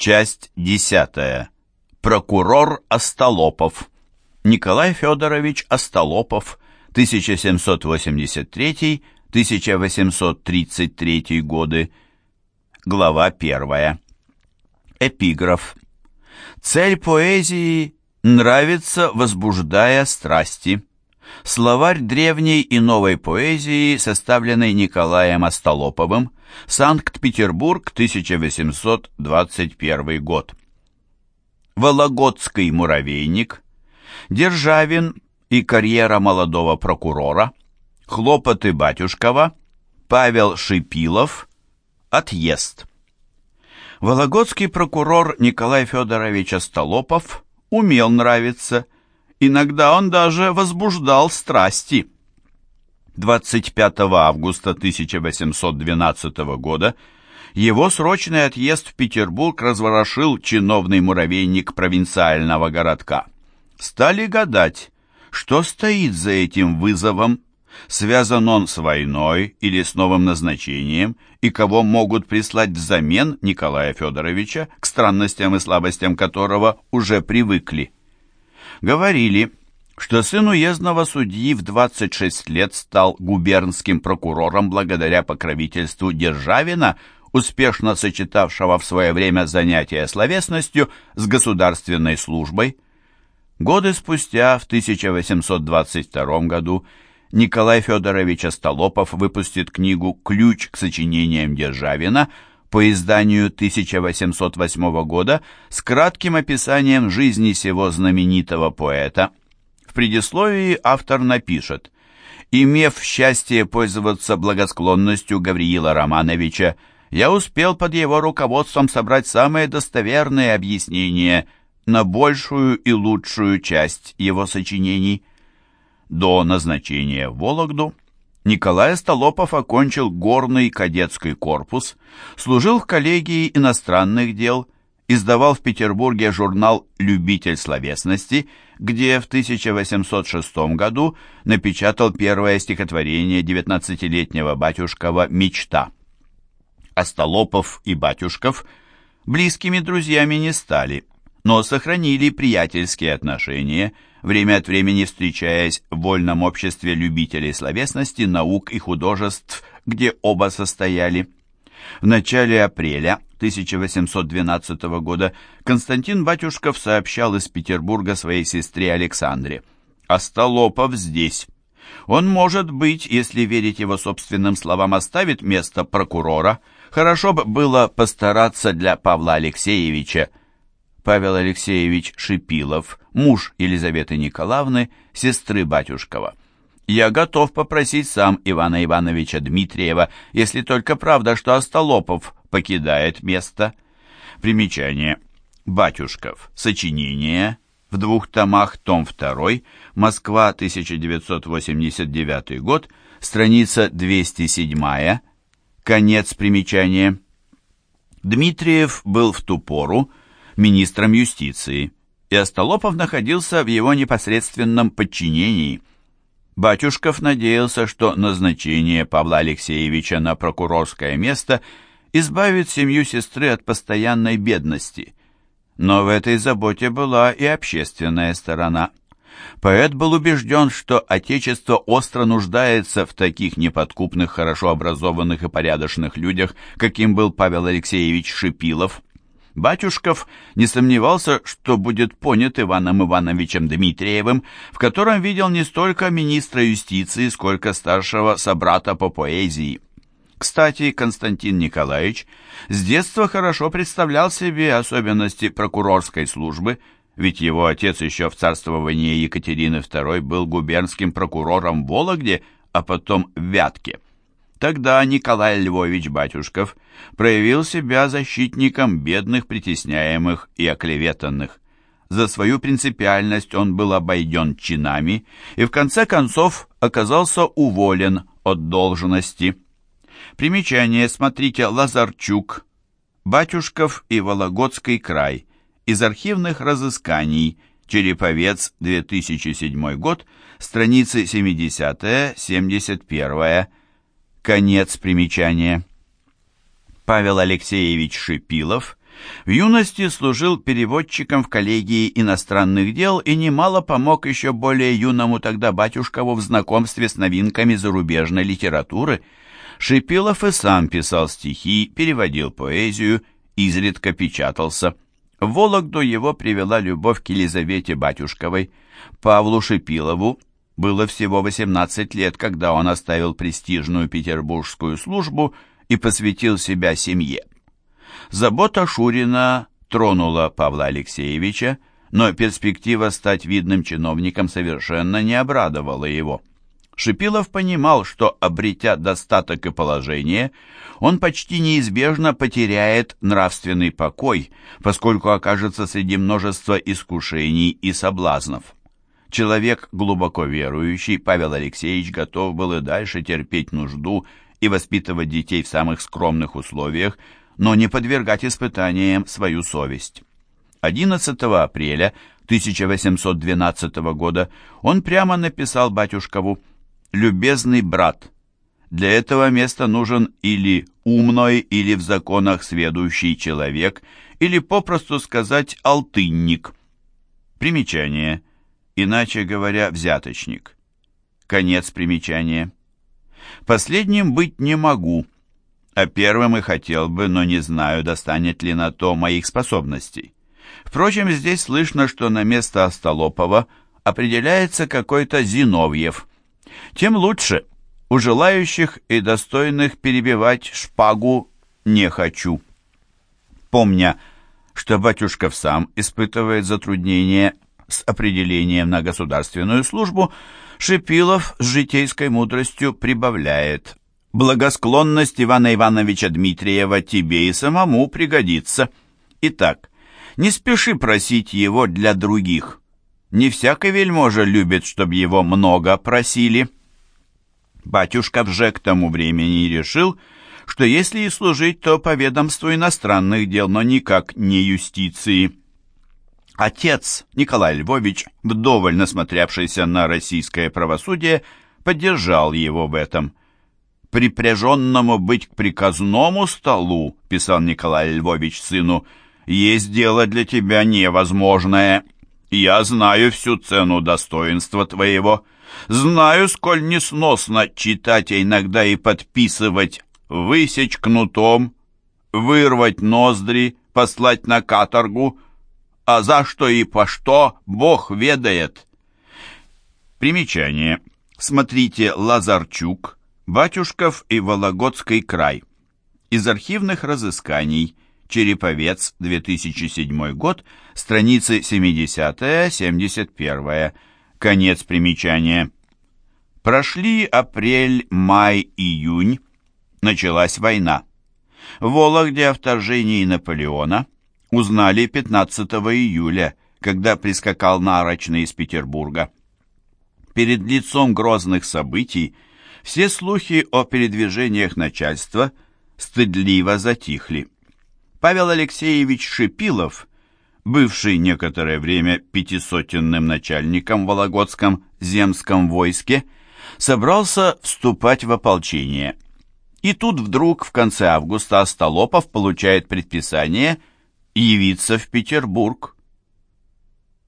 Часть десятая. Прокурор Остолопов. Николай Федорович Остолопов, 1783-1833 годы. Глава первая. Эпиграф. Цель поэзии – нравится, возбуждая страсти. Словарь древней и новой поэзии, составленный Николаем Остолоповым, Санкт-Петербург, 1821 год. Вологодский муравейник, Державин и карьера молодого прокурора, Хлопоты Батюшкова, Павел Шипилов, Отъезд. Вологодский прокурор Николай Федорович Остолопов умел нравиться, иногда он даже возбуждал страсти. 25 августа 1812 года его срочный отъезд в Петербург разворошил чиновный муравейник провинциального городка. Стали гадать, что стоит за этим вызовом, связан он с войной или с новым назначением, и кого могут прислать взамен Николая Федоровича, к странностям и слабостям которого уже привыкли. Говорили, что сын уездного судьи в 26 лет стал губернским прокурором благодаря покровительству Державина, успешно сочетавшего в свое время занятия словесностью с государственной службой. Годы спустя, в 1822 году, Николай Федорович Остолопов выпустит книгу «Ключ к сочинениям Державина» по изданию 1808 года с кратким описанием жизни сего знаменитого поэта – в предисловии автор напишет «Имев счастье пользоваться благосклонностью Гавриила Романовича, я успел под его руководством собрать самые достоверные объяснения на большую и лучшую часть его сочинений. До назначения в Вологду Николай Столопов окончил горный кадетский корпус, служил в коллегии иностранных дел, издавал в Петербурге журнал «Любитель словесности», где в 1806 году напечатал первое стихотворение 19-летнего Батюшкова «Мечта». Остолопов и Батюшков близкими друзьями не стали, но сохранили приятельские отношения, время от времени встречаясь в вольном обществе любителей словесности, наук и художеств, где оба состояли. В начале апреля 1812 года Константин Батюшков сообщал из Петербурга своей сестре Александре. «Остолопов здесь. Он, может быть, если верить его собственным словам, оставит место прокурора. Хорошо бы было постараться для Павла Алексеевича». Павел Алексеевич Шипилов, муж Елизаветы Николаевны, сестры Батюшкова. Я готов попросить сам Ивана Ивановича Дмитриева, если только правда, что Остолопов покидает место. Примечание. Батюшков. Сочинение. В двух томах, том 2, Москва, 1989 год, страница 207, конец примечания. Дмитриев был в ту пору министром юстиции, и Остолопов находился в его непосредственном подчинении – Батюшков надеялся, что назначение Павла Алексеевича на прокурорское место избавит семью сестры от постоянной бедности. Но в этой заботе была и общественная сторона. Поэт был убежден, что Отечество остро нуждается в таких неподкупных, хорошо образованных и порядочных людях, каким был Павел Алексеевич Шипилов. Батюшков не сомневался, что будет понят Иваном Ивановичем Дмитриевым, в котором видел не столько министра юстиции, сколько старшего собрата по поэзии. Кстати, Константин Николаевич с детства хорошо представлял себе особенности прокурорской службы, ведь его отец еще в царствовании Екатерины II был губернским прокурором в Вологде, а потом в Вятке. Тогда Николай Львович Батюшков проявил себя защитником бедных, притесняемых и оклеветанных. За свою принципиальность он был обойден чинами и в конце концов оказался уволен от должности. Примечание смотрите Лазарчук, Батюшков и Вологодский край из архивных разысканий Череповец, 2007 год, страницы 70-71 Конец примечания. Павел Алексеевич Шипилов В юности служил переводчиком в коллегии иностранных дел и немало помог еще более юному тогда батюшкову в знакомстве с новинками зарубежной литературы. Шипилов и сам писал стихи, переводил поэзию, изредка печатался. В Вологду его привела любовь к Елизавете Батюшковой. Павлу Шипилову было всего 18 лет, когда он оставил престижную петербургскую службу и посвятил себя семье. Забота Шурина тронула Павла Алексеевича, но перспектива стать видным чиновником совершенно не обрадовала его. Шипилов понимал, что, обретя достаток и положение, он почти неизбежно потеряет нравственный покой, поскольку окажется среди множества искушений и соблазнов. Человек глубоко верующий, Павел Алексеевич готов был и дальше терпеть нужду и воспитывать детей в самых скромных условиях, но не подвергать испытаниям свою совесть. 11 апреля 1812 года он прямо написал батюшкову «Любезный брат, для этого места нужен или умной, или в законах сведущий человек, или, попросту сказать, алтынник». Примечание. Иначе говоря, взяточник. Конец примечания. Последним быть не могу – а первым и хотел бы, но не знаю, достанет ли на то моих способностей. Впрочем, здесь слышно, что на место Остолопова определяется какой-то Зиновьев. Тем лучше. У желающих и достойных перебивать шпагу не хочу. Помня, что Батюшков сам испытывает затруднения с определением на государственную службу, Шипилов с житейской мудростью прибавляет Благосклонность Ивана Ивановича Дмитриева тебе и самому пригодится. Итак, не спеши просить его для других. Не всякий вельможа любит, чтобы его много просили. Батюшка вже к тому времени решил, что если и служить, то по ведомству иностранных дел, но никак не юстиции. Отец Николай Львович, вдоволь насмотревшийся на российское правосудие, поддержал его в этом. Припряженному быть к приказному столу, писал Николай Львович сыну, есть дело для тебя невозможное. Я знаю всю цену достоинства твоего, знаю, сколь несносно читать, а иногда и подписывать, высечь кнутом, вырвать ноздри, послать на каторгу, а за что и по что Бог ведает. Примечание. Смотрите Лазарчук, Батюшков и Вологодский край. Из архивных разысканий. Череповец, 2007 год, страницы 70-71. Конец примечания. Прошли апрель, май, июнь. Началась война. В Вологде о вторжении Наполеона узнали 15 июля, когда прискакал Нарочный из Петербурга. Перед лицом грозных событий все слухи о передвижениях начальства стыдливо затихли. Павел Алексеевич Шипилов, бывший некоторое время пятисотенным начальником в Вологодском земском войске, собрался вступать в ополчение. И тут вдруг в конце августа Остолопов получает предписание явиться в Петербург.